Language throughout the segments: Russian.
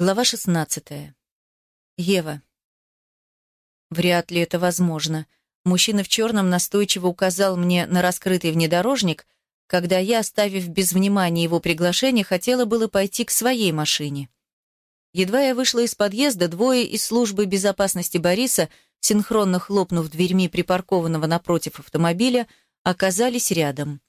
Глава 16. Ева. Вряд ли это возможно. Мужчина в черном настойчиво указал мне на раскрытый внедорожник, когда я, оставив без внимания его приглашение, хотела было пойти к своей машине. Едва я вышла из подъезда, двое из службы безопасности Бориса, синхронно хлопнув дверьми припаркованного напротив автомобиля, оказались рядом.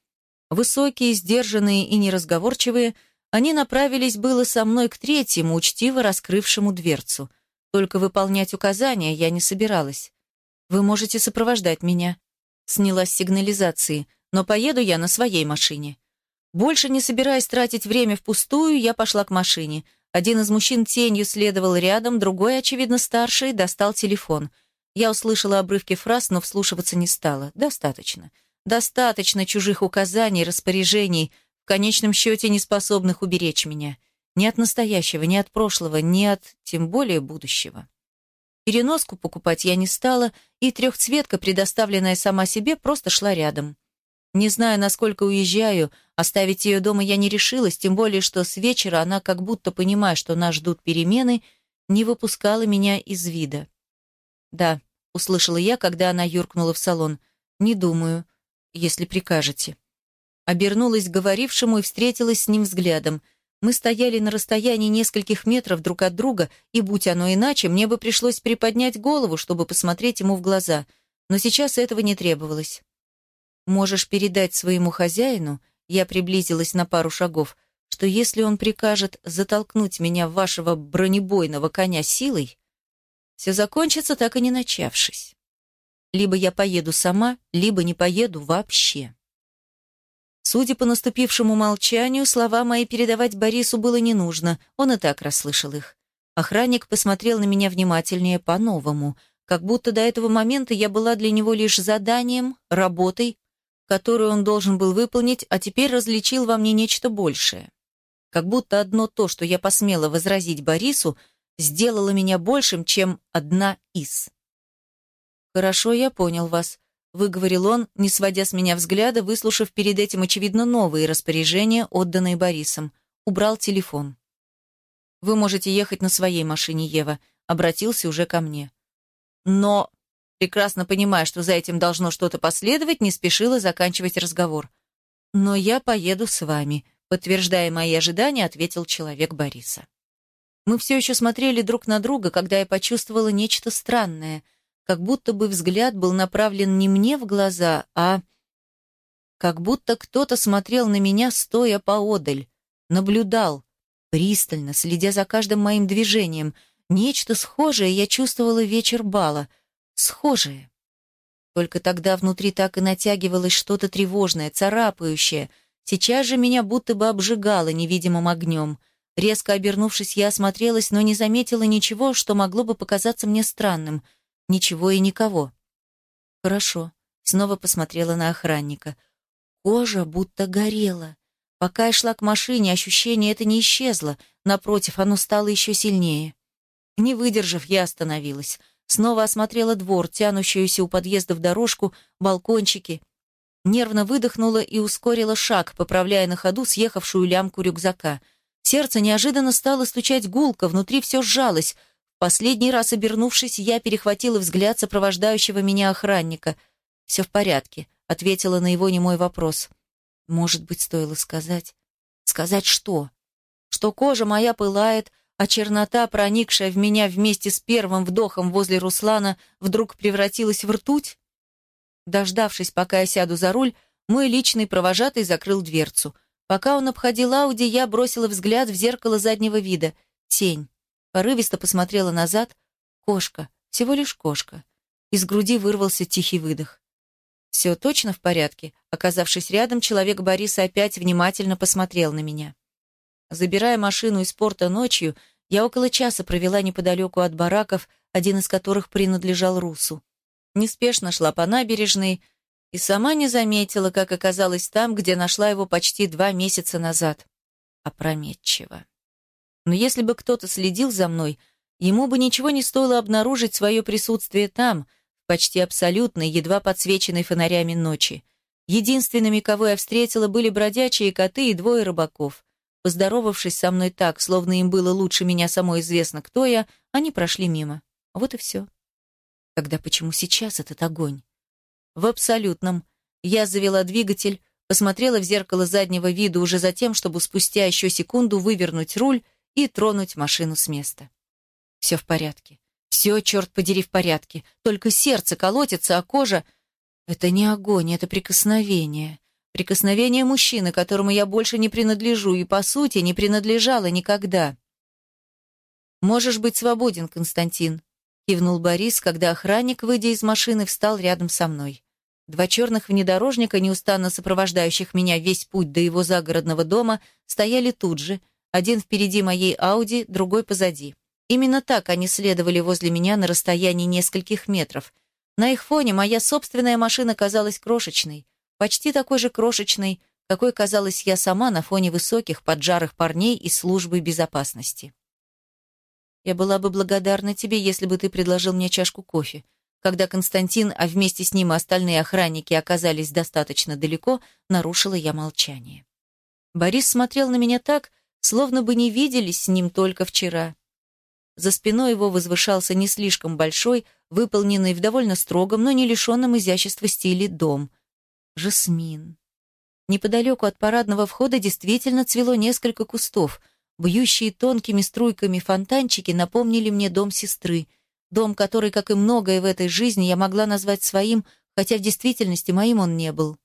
Высокие, сдержанные и неразговорчивые – они направились было со мной к третьему, учтиво раскрывшему дверцу. Только выполнять указания я не собиралась. «Вы можете сопровождать меня», — снялась сигнализации, «но поеду я на своей машине». Больше не собираясь тратить время впустую, я пошла к машине. Один из мужчин тенью следовал рядом, другой, очевидно старший, достал телефон. Я услышала обрывки фраз, но вслушиваться не стала. Достаточно. Достаточно чужих указаний, распоряжений, в конечном счете не способных уберечь меня. Ни от настоящего, ни от прошлого, ни от, тем более, будущего. Переноску покупать я не стала, и трехцветка, предоставленная сама себе, просто шла рядом. Не знаю, насколько уезжаю, оставить ее дома я не решилась, тем более, что с вечера она, как будто понимая, что нас ждут перемены, не выпускала меня из вида. «Да», — услышала я, когда она юркнула в салон, — «не думаю, если прикажете». Обернулась к говорившему и встретилась с ним взглядом. Мы стояли на расстоянии нескольких метров друг от друга, и, будь оно иначе, мне бы пришлось приподнять голову, чтобы посмотреть ему в глаза. Но сейчас этого не требовалось. «Можешь передать своему хозяину», я приблизилась на пару шагов, что если он прикажет затолкнуть меня в вашего бронебойного коня силой, все закончится так и не начавшись. Либо я поеду сама, либо не поеду вообще. Судя по наступившему молчанию, слова мои передавать Борису было не нужно, он и так расслышал их. Охранник посмотрел на меня внимательнее по-новому, как будто до этого момента я была для него лишь заданием, работой, которую он должен был выполнить, а теперь различил во мне нечто большее. Как будто одно то, что я посмела возразить Борису, сделало меня большим, чем одна из. «Хорошо, я понял вас», выговорил он, не сводя с меня взгляда, выслушав перед этим, очевидно, новые распоряжения, отданные Борисом. Убрал телефон. «Вы можете ехать на своей машине, Ева», обратился уже ко мне. Но, прекрасно понимая, что за этим должно что-то последовать, не спешила заканчивать разговор. «Но я поеду с вами», подтверждая мои ожидания, ответил человек Бориса. Мы все еще смотрели друг на друга, когда я почувствовала нечто странное — как будто бы взгляд был направлен не мне в глаза, а... Как будто кто-то смотрел на меня, стоя поодаль, наблюдал, пристально, следя за каждым моим движением. Нечто схожее я чувствовала вечер бала. Схожее. Только тогда внутри так и натягивалось что-то тревожное, царапающее. Сейчас же меня будто бы обжигало невидимым огнем. Резко обернувшись, я осмотрелась, но не заметила ничего, что могло бы показаться мне странным — Ничего и никого. Хорошо. Снова посмотрела на охранника. Кожа будто горела. Пока я шла к машине, ощущение это не исчезло. Напротив, оно стало еще сильнее. Не выдержав, я остановилась. Снова осмотрела двор, тянущуюся у подъезда в дорожку, балкончики. Нервно выдохнула и ускорила шаг, поправляя на ходу съехавшую лямку рюкзака. Сердце неожиданно стало стучать гулко, внутри все сжалось — Последний раз обернувшись, я перехватила взгляд сопровождающего меня охранника. «Все в порядке», — ответила на его немой вопрос. «Может быть, стоило сказать...» «Сказать что?» «Что кожа моя пылает, а чернота, проникшая в меня вместе с первым вдохом возле Руслана, вдруг превратилась в ртуть?» Дождавшись, пока я сяду за руль, мой личный провожатый закрыл дверцу. Пока он обходил Ауди, я бросила взгляд в зеркало заднего вида. Тень. Порывисто посмотрела назад. Кошка, всего лишь кошка. Из груди вырвался тихий выдох. «Все точно в порядке?» Оказавшись рядом, человек Бориса опять внимательно посмотрел на меня. Забирая машину из порта ночью, я около часа провела неподалеку от бараков, один из которых принадлежал Русу. Неспешно шла по набережной и сама не заметила, как оказалась там, где нашла его почти два месяца назад. Опрометчиво. Но если бы кто-то следил за мной, ему бы ничего не стоило обнаружить свое присутствие там, в почти абсолютной, едва подсвеченной фонарями ночи. Единственными, кого я встретила, были бродячие коты и двое рыбаков. Поздоровавшись со мной так, словно им было лучше меня самой известно, кто я, они прошли мимо. Вот и все. Тогда почему сейчас этот огонь? В абсолютном. Я завела двигатель, посмотрела в зеркало заднего вида уже за тем, чтобы спустя еще секунду вывернуть руль и тронуть машину с места. Все в порядке. Все, черт подери, в порядке. Только сердце колотится, а кожа... Это не огонь, это прикосновение. Прикосновение мужчины, которому я больше не принадлежу и, по сути, не принадлежала никогда. «Можешь быть свободен, Константин», — кивнул Борис, когда охранник, выйдя из машины, встал рядом со мной. Два черных внедорожника, неустанно сопровождающих меня весь путь до его загородного дома, стояли тут же, один впереди моей Ауди, другой позади. Именно так они следовали возле меня на расстоянии нескольких метров. На их фоне моя собственная машина казалась крошечной, почти такой же крошечной, какой казалась я сама на фоне высоких, поджарых парней из службы безопасности. Я была бы благодарна тебе, если бы ты предложил мне чашку кофе. Когда Константин, а вместе с ним и остальные охранники оказались достаточно далеко, нарушила я молчание. Борис смотрел на меня так, словно бы не виделись с ним только вчера. За спиной его возвышался не слишком большой, выполненный в довольно строгом, но не лишенном изящества стиле дом — жасмин. Неподалеку от парадного входа действительно цвело несколько кустов. Бьющие тонкими струйками фонтанчики напомнили мне дом сестры. Дом, который, как и многое в этой жизни, я могла назвать своим, хотя в действительности моим он не был.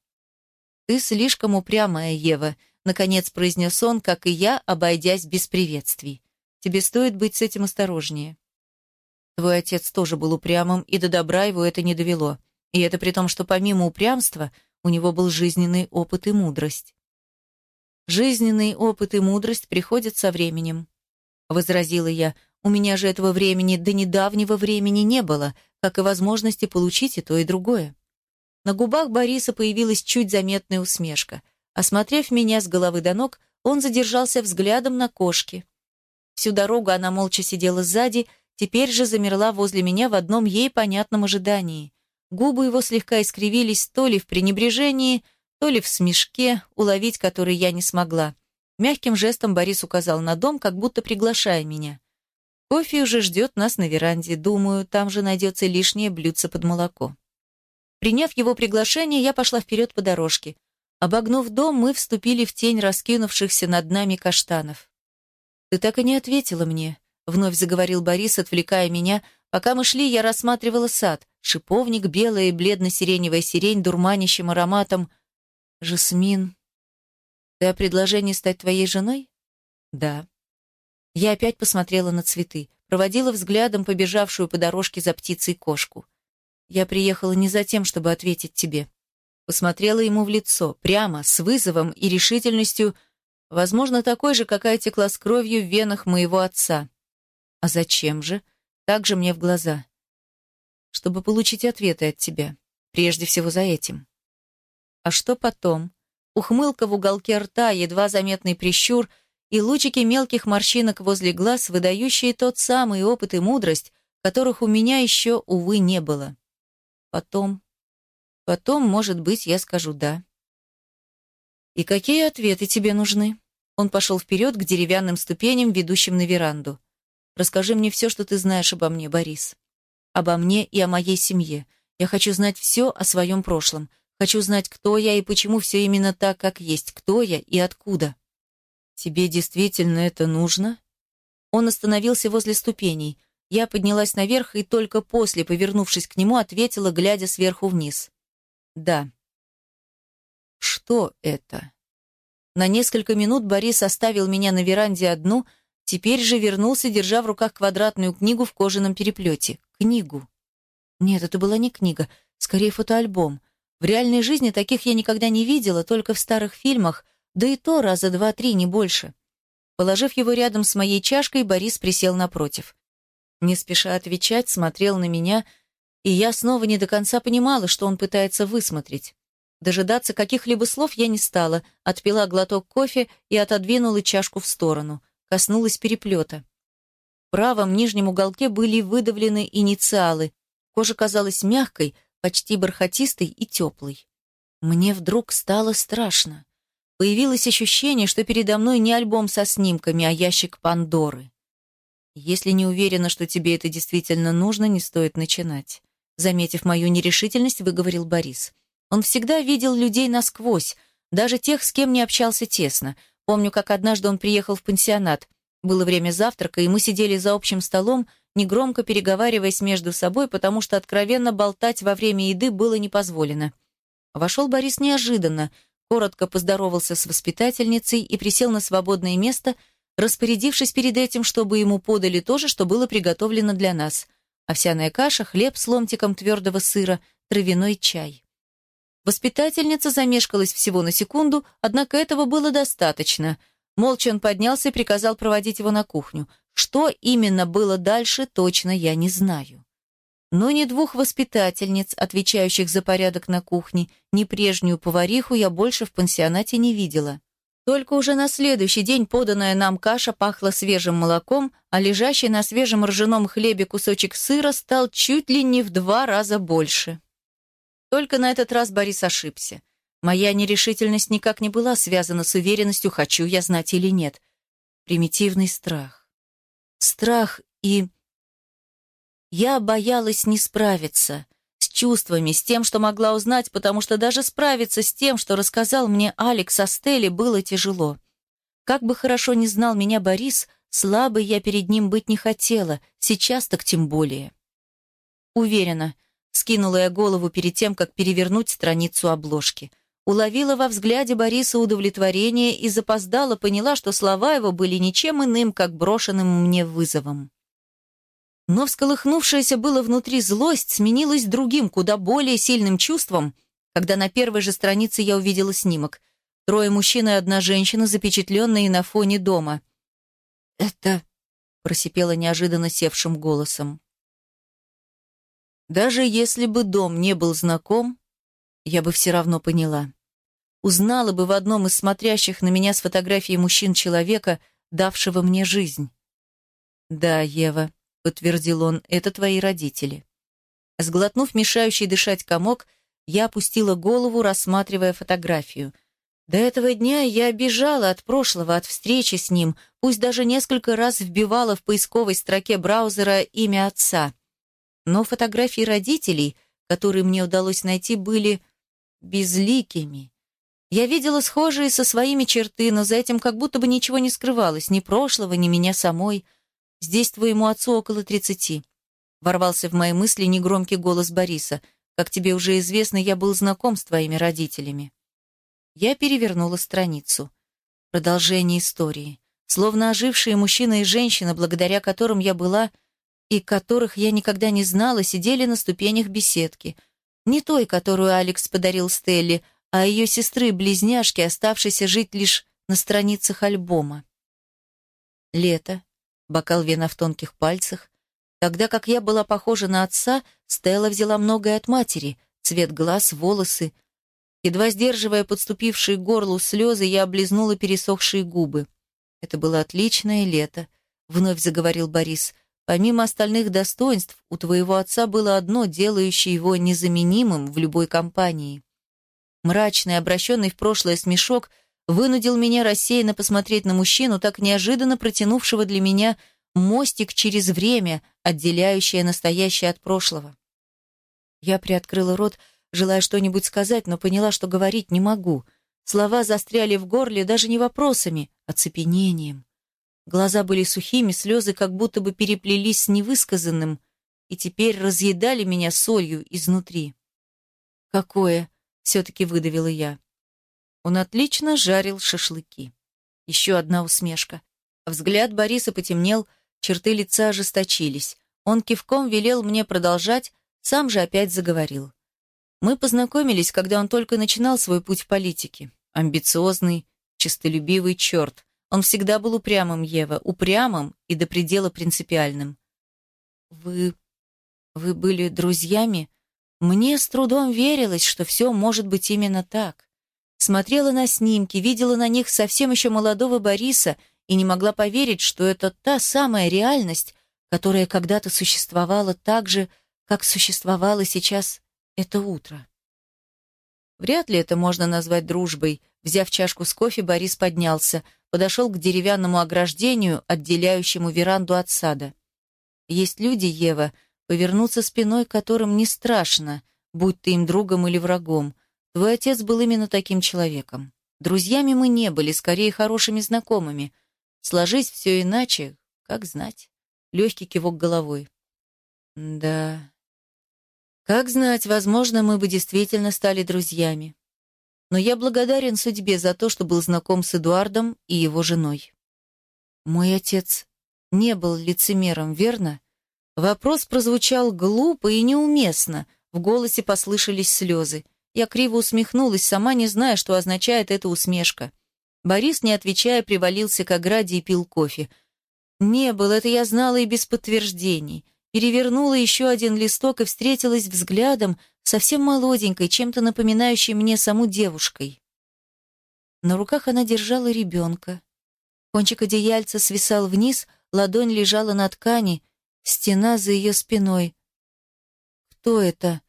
«Ты слишком упрямая, Ева», — наконец произнес он, как и я, обойдясь без приветствий. «Тебе стоит быть с этим осторожнее». Твой отец тоже был упрямым, и до добра его это не довело. И это при том, что помимо упрямства у него был жизненный опыт и мудрость. «Жизненный опыт и мудрость приходят со временем», — возразила я. «У меня же этого времени до недавнего времени не было, как и возможности получить и то, и другое». На губах Бориса появилась чуть заметная усмешка. Осмотрев меня с головы до ног, он задержался взглядом на кошке. Всю дорогу она молча сидела сзади, теперь же замерла возле меня в одном ей понятном ожидании. Губы его слегка искривились то ли в пренебрежении, то ли в смешке, уловить который я не смогла. Мягким жестом Борис указал на дом, как будто приглашая меня. Кофе уже ждет нас на веранде. Думаю, там же найдется лишнее блюдце под молоко. Приняв его приглашение, я пошла вперед по дорожке. Обогнув дом, мы вступили в тень раскинувшихся над нами каштанов. «Ты так и не ответила мне», — вновь заговорил Борис, отвлекая меня. Пока мы шли, я рассматривала сад шиповник, белая и бледно-сиреневая сирень дурманящим ароматом. Жасмин. Ты о предложении стать твоей женой? Да. Я опять посмотрела на цветы, проводила взглядом побежавшую по дорожке за птицей кошку. Я приехала не за тем, чтобы ответить тебе. Посмотрела ему в лицо, прямо, с вызовом и решительностью, возможно, такой же, какая текла с кровью в венах моего отца. А зачем же? Так же мне в глаза чтобы получить ответы от тебя. Прежде всего за этим. А что потом? Ухмылка в уголке рта, едва заметный прищур и лучики мелких морщинок возле глаз, выдающие тот самый опыт и мудрость, которых у меня еще, увы, не было. Потом... Потом, может быть, я скажу «да». «И какие ответы тебе нужны?» Он пошел вперед к деревянным ступеням, ведущим на веранду. «Расскажи мне все, что ты знаешь обо мне, Борис» обо мне и о моей семье. Я хочу знать все о своем прошлом. Хочу знать, кто я и почему все именно так, как есть, кто я и откуда. Тебе действительно это нужно? Он остановился возле ступеней. Я поднялась наверх и только после, повернувшись к нему, ответила, глядя сверху вниз. Да. Что это? На несколько минут Борис оставил меня на веранде одну, теперь же вернулся, держа в руках квадратную книгу в кожаном переплете книгу. Нет, это была не книга, скорее фотоальбом. В реальной жизни таких я никогда не видела, только в старых фильмах, да и то раза два-три, не больше. Положив его рядом с моей чашкой, Борис присел напротив. Не спеша отвечать, смотрел на меня, и я снова не до конца понимала, что он пытается высмотреть. Дожидаться каких-либо слов я не стала, отпила глоток кофе и отодвинула чашку в сторону, коснулась переплета правом нижнем уголке были выдавлены инициалы. Кожа казалась мягкой, почти бархатистой и теплой. Мне вдруг стало страшно. Появилось ощущение, что передо мной не альбом со снимками, а ящик Пандоры. Если не уверена, что тебе это действительно нужно, не стоит начинать. Заметив мою нерешительность, выговорил Борис. Он всегда видел людей насквозь, даже тех, с кем не общался тесно. Помню, как однажды он приехал в пансионат. Было время завтрака, и мы сидели за общим столом, негромко переговариваясь между собой, потому что откровенно болтать во время еды было не позволено. Вошел Борис неожиданно, коротко поздоровался с воспитательницей и присел на свободное место, распорядившись перед этим, чтобы ему подали то же, что было приготовлено для нас. Овсяная каша, хлеб с ломтиком твердого сыра, травяной чай. Воспитательница замешкалась всего на секунду, однако этого было достаточно. Молча он поднялся и приказал проводить его на кухню. Что именно было дальше, точно я не знаю. Но ни двух воспитательниц, отвечающих за порядок на кухне, ни прежнюю повариху я больше в пансионате не видела. Только уже на следующий день поданная нам каша пахла свежим молоком, а лежащий на свежем ржаном хлебе кусочек сыра стал чуть ли не в два раза больше. Только на этот раз Борис ошибся. Моя нерешительность никак не была связана с уверенностью, хочу я знать или нет. Примитивный страх. Страх и я боялась не справиться чувствами, с тем, что могла узнать, потому что даже справиться с тем, что рассказал мне Алекс о Стелле, было тяжело. Как бы хорошо не знал меня Борис, слабой я перед ним быть не хотела, сейчас так тем более. Уверена, скинула я голову перед тем, как перевернуть страницу обложки. Уловила во взгляде Бориса удовлетворение и запоздала поняла, что слова его были ничем иным, как брошенным мне вызовом. Но всколыхнувшаяся было внутри злость сменилась другим, куда более сильным чувством, когда на первой же странице я увидела снимок. Трое мужчин и одна женщина, запечатленные на фоне дома. «Это...» — просипела неожиданно севшим голосом. Даже если бы дом не был знаком, я бы все равно поняла. Узнала бы в одном из смотрящих на меня с фотографией мужчин человека, давшего мне жизнь. Да, Ева, подтвердил он, это твои родители. Сглотнув мешающий дышать комок, я опустила голову, рассматривая фотографию. До этого дня я бежала от прошлого, от встречи с ним, пусть даже несколько раз вбивала в поисковой строке браузера имя отца. Но фотографии родителей, которые мне удалось найти, были безликими. Я видела схожие со своими черты, но за этим как будто бы ничего не скрывалось, ни прошлого, ни меня самой — Здесь твоему отцу около тридцати. Ворвался в мои мысли негромкий голос Бориса. Как тебе уже известно, я был знаком с твоими родителями. Я перевернула страницу. Продолжение истории. Словно ожившие мужчина и женщина, благодаря которым я была и которых я никогда не знала, сидели на ступенях беседки. Не той, которую Алекс подарил Стелле, а ее сестры-близняшки, оставшейся жить лишь на страницах альбома. Лето, бокал вина в тонких пальцах. Тогда как я была похожа на отца, Стелла взяла многое от матери, цвет глаз, волосы. Едва сдерживая подступившие к горлу слезы, я облизнула пересохшие губы. «Это было отличное лето», — вновь заговорил Борис. «Помимо остальных достоинств, у твоего отца было одно, делающее его незаменимым в любой компании». Мрачный, обращенный в прошлое смешок — вынудил меня рассеянно посмотреть на мужчину, так неожиданно протянувшего для меня мостик через время, отделяющее настоящее от прошлого. Я приоткрыла рот, желая что-нибудь сказать, но поняла, что говорить не могу. Слова застряли в горле даже не вопросами, а цепенением. Глаза были сухими, слезы как будто бы переплелись с невысказанным и теперь разъедали меня солью изнутри. «Какое?» — все-таки выдавила я. Он отлично жарил шашлыки. Еще одна усмешка. Взгляд Бориса потемнел, черты лица ожесточились. Он кивком велел мне продолжать, сам же опять заговорил. Мы познакомились, когда он только начинал свой путь в политике. Амбициозный, честолюбивый черт. Он всегда был упрямым, Ева, упрямым и до предела принципиальным. «Вы... вы были друзьями?» Мне с трудом верилось, что все может быть именно так. Смотрела на снимки, видела на них совсем еще молодого Бориса и не могла поверить, что это та самая реальность, которая когда-то существовала так же, как существовало сейчас это утро. Вряд ли это можно назвать дружбой, Взяв чашку с кофе, Борис поднялся, подошел к деревянному ограждению, отделяющему веранду от сада. Есть люди, Ева, повернуться спиной которым не страшно, будь ты им другом или врагом. Твой отец был именно таким человеком. Друзьями мы не были, скорее хорошими знакомыми. Сложись все иначе, как знать. Легкий кивок головой. Да. Как знать, возможно, мы бы действительно стали друзьями. Но я благодарен судьбе за то, что был знаком с Эдуардом и его женой. Мой отец не был лицемером, верно? Вопрос прозвучал глупо и неуместно. В голосе послышались слезы. Я криво усмехнулась, сама не зная, что означает эта усмешка. Борис, не отвечая, привалился к ограде и пил кофе. Не был, это я знала и без подтверждений. Перевернула еще один листок и встретилась взглядом совсем молоденькой, чем-то напоминающей мне саму девушкой. На руках она держала ребенка. Кончик одеяльца свисал вниз, ладонь лежала на ткани, стена за ее спиной. Кто это?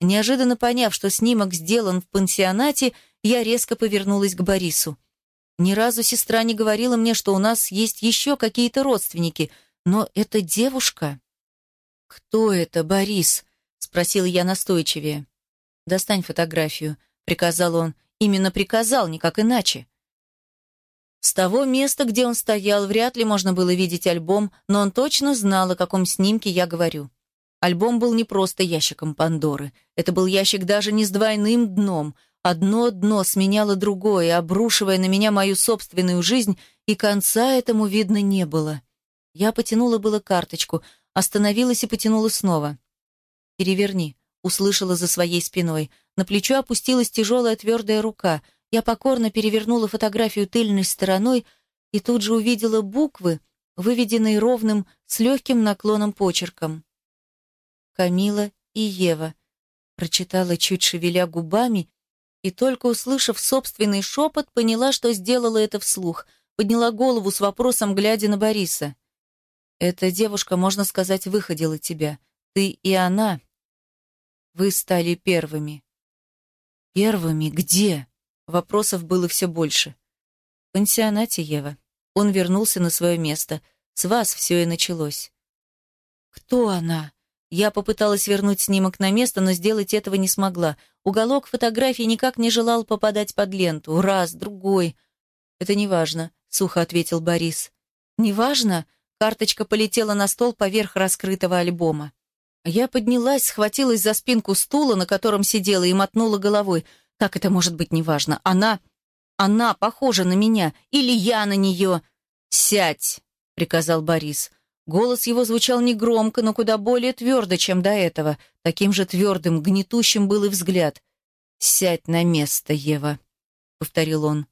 Неожиданно поняв, что снимок сделан в пансионате, я резко повернулась к Борису. Ни разу сестра не говорила мне, что у нас есть еще какие-то родственники, но эта девушка... «Кто это, Борис?» — спросила я настойчивее. «Достань фотографию», — приказал он. Именно приказал, никак иначе. С того места, где он стоял, вряд ли можно было видеть альбом, но он точно знал, о каком снимке я говорю. Альбом был не просто ящиком Пандоры. Это был ящик даже не с двойным дном. Одно дно сменяло другое, обрушивая на меня мою собственную жизнь, и конца этому видно не было. Я потянула было карточку, остановилась и потянула снова. «Переверни», — услышала за своей спиной. На плечо опустилась тяжелая твердая рука — я покорно перевернула фотографию тыльной стороной и тут же увидела буквы, выведенные ровным, с легким наклоном почерком. «Камила и Ева», — прочитала, чуть шевеля губами, и только услышав собственный шепот, поняла, что сделала это вслух, подняла голову с вопросом, глядя на Бориса. «Эта девушка, можно сказать, выходила тебя. Ты и она. Вы стали первыми». «Первыми? Где?» Вопросов было все больше. В пансионате, Ева. Он вернулся на свое место. С вас все и началось. Кто она? Я попыталась вернуть снимок на место, но сделать этого не смогла. Уголок фотографии никак не желал попадать под ленту. Раз, другой. Это не важно, сухо ответил Борис. Не важно? Карточка полетела на стол поверх раскрытого альбома. Я поднялась, схватилась за спинку стула, на котором сидела, и мотнула головой. Как это может быть неважно? Она... Она похожа на меня. Или я на нее. «Сядь!» — приказал Борис. Голос его звучал негромко, но куда более твердо, чем до этого. Таким же твердым, гнетущим был и взгляд. «Сядь на место, Ева», — повторил он.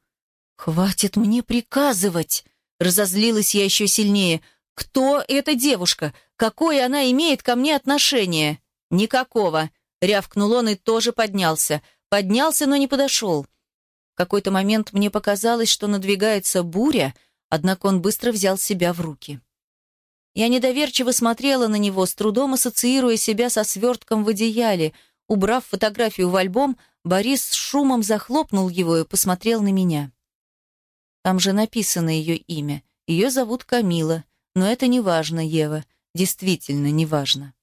«Хватит мне приказывать!» Разозлилась я еще сильнее. «Кто эта девушка? Какое она имеет ко мне отношение?» «Никакого!» — рявкнул он и тоже поднялся. Поднялся, но не подошел. В какой-то момент мне показалось, что надвигается буря, однако он быстро взял себя в руки. Я недоверчиво смотрела на него, с трудом ассоциируя себя со свертком в одеяле. Убрав фотографию в альбом, Борис с шумом захлопнул его и посмотрел на меня. Там же написано ее имя. Ее зовут Камила. Но это не важно, Ева. Действительно не важно.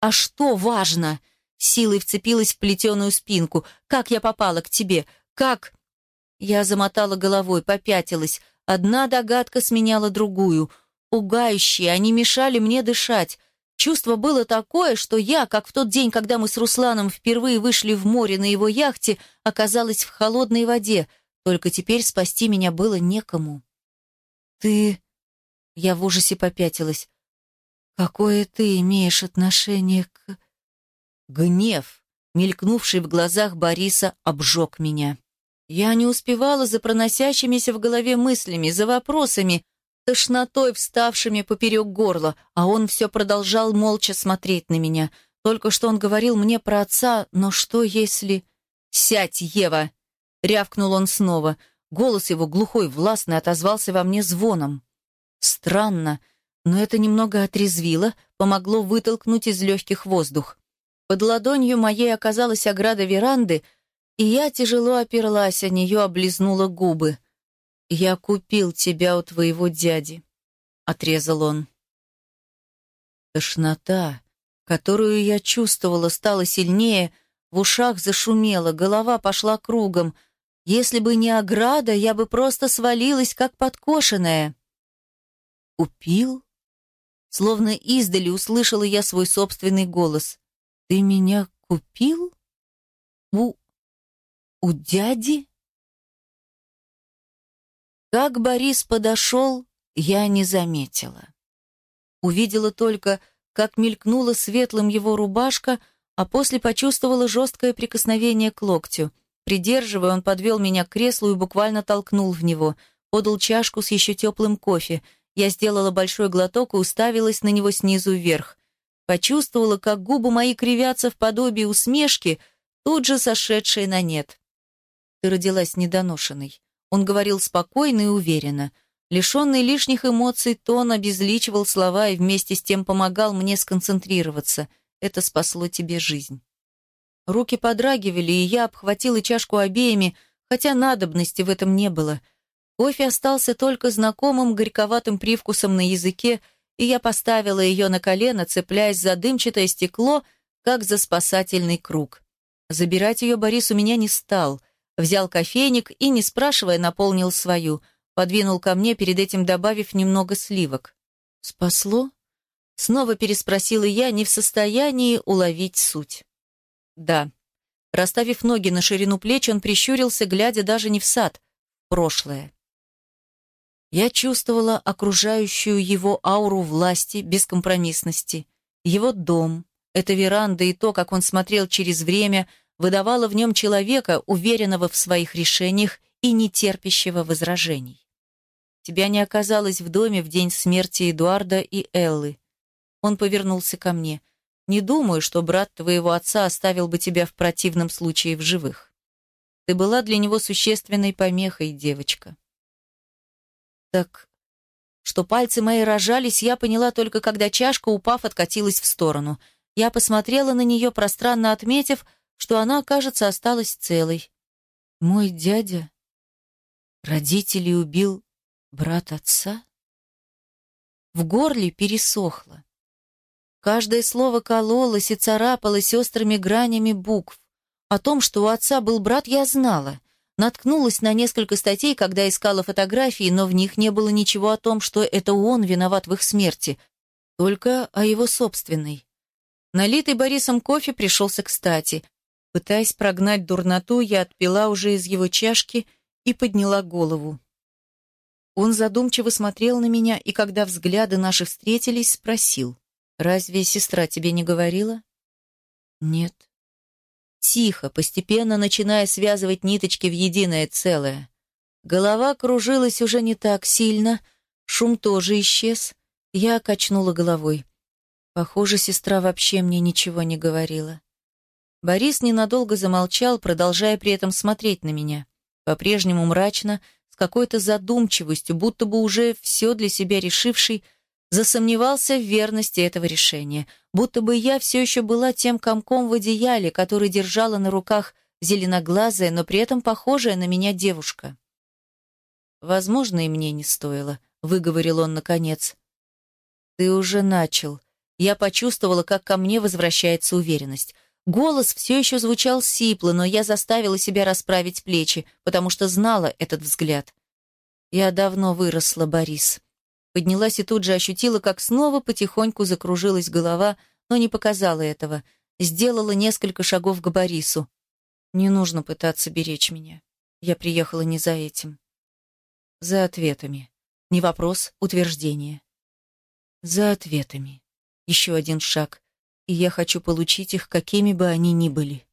«А что важно?» Силой вцепилась в плетеную спинку. «Как я попала к тебе? Как...» Я замотала головой, попятилась. Одна догадка сменяла другую. Пугающие, они мешали мне дышать. Чувство было такое, что я, как в тот день, когда мы с Русланом впервые вышли в море на его яхте, оказалась в холодной воде. Только теперь спасти меня было некому. «Ты...» Я в ужасе попятилась. «Какое ты имеешь отношение к...» Гнев, мелькнувший в глазах Бориса, обжег меня. Я не успевала за проносящимися в голове мыслями, за вопросами, тошнотой, вставшими поперек горла, а он все продолжал молча смотреть на меня. Только что он говорил мне про отца, но что если... «Сядь, Ева!» — рявкнул он снова. Голос его, глухой, властный, отозвался во мне звоном. Странно, но это немного отрезвило, помогло вытолкнуть из легких воздух. Под ладонью моей оказалась ограда веранды, и я тяжело оперлась о нее, облизнула губы. «Я купил тебя у твоего дяди», — отрезал он. Тошнота, которую я чувствовала, стала сильнее, в ушах зашумело, голова пошла кругом. Если бы не ограда, я бы просто свалилась, как подкошенная. «Купил?» Словно издали услышала я свой собственный голос. «Ты меня купил? У... у дяди?» Как Борис подошел, я не заметила. Увидела только, как мелькнула светлым его рубашка, а после почувствовала жесткое прикосновение к локтю. Придерживая, он подвел меня к креслу и буквально толкнул в него, подал чашку с еще теплым кофе. Я сделала большой глоток и уставилась на него снизу вверх. Почувствовала, как губы мои кривятся в подобии усмешки, тут же сошедшей на нет. Ты родилась недоношенной. Он говорил спокойно и уверенно. Лишенный лишних эмоций, тон обезличивал слова и вместе с тем помогал мне сконцентрироваться. Это спасло тебе жизнь. Руки подрагивали, и я обхватила чашку обеими, хотя надобности в этом не было. Кофе остался только знакомым горьковатым привкусом на языке, и я поставила ее на колено, цепляясь за дымчатое стекло, как за спасательный круг. Забирать ее Борис у меня не стал — Взял кофейник и, не спрашивая, наполнил свою. Подвинул ко мне, перед этим добавив немного сливок. «Спасло?» Снова переспросила я, не в состоянии уловить суть. «Да». Расставив ноги на ширину плеч, он прищурился, глядя даже не в сад, прошлое. Я чувствовала окружающую его ауру власти, бескомпромиссности. Его дом, эта веранда и то, как он смотрел через время — выдавала в нем человека, уверенного в своих решениях и не терпящего возражений. Тебя не оказалось в доме в день смерти Эдуарда и Эллы. Он повернулся ко мне. Не думаю, что брат твоего отца оставил бы тебя в противном случае в живых. Ты была для него существенной помехой, девочка. Так, что пальцы мои рожались, я поняла только, когда чашка, упав, откатилась в сторону. Я посмотрела на нее, пространно отметив, что она, кажется, осталась целой. Мой дядя родителей убил брат отца? В горле пересохло. Каждое слово кололось и царапалось острыми гранями букв. О том, что у отца был брат, я знала. Наткнулась на несколько статей, когда искала фотографии, но в них не было ничего о том, что это он виноват в их смерти, только о его собственной. Налитый Борисом кофе пришелся кстати. Пытаясь прогнать дурноту, я отпила уже из его чашки и подняла голову. Он задумчиво смотрел на меня, и когда взгляды наши встретились, спросил. «Разве сестра тебе не говорила?» «Нет». Тихо, постепенно начиная связывать ниточки в единое целое. Голова кружилась уже не так сильно, шум тоже исчез. Я качнула головой. Похоже, сестра вообще мне ничего не говорила. Борис ненадолго замолчал, продолжая при этом смотреть на меня. По-прежнему мрачно, с какой-то задумчивостью, будто бы уже все для себя решивший, засомневался в верности этого решения, будто бы я все еще была тем комком в одеяле, который держала на руках зеленоглазая, но при этом похожая на меня девушка. «Возможно, и мне не стоило», — выговорил он наконец. «Ты уже начал». Я почувствовала, как ко мне возвращается уверенность. Голос все еще звучал сипло, но я заставила себя расправить плечи, потому что знала этот взгляд. Я давно выросла, Борис. Поднялась и тут же ощутила, как снова потихоньку закружилась голова, но не показала этого. Сделала несколько шагов к Борису. Не нужно пытаться беречь меня. Я приехала не за этим. За ответами. Не вопрос, утверждение. За ответами. Еще один шаг и я хочу получить их, какими бы они ни были.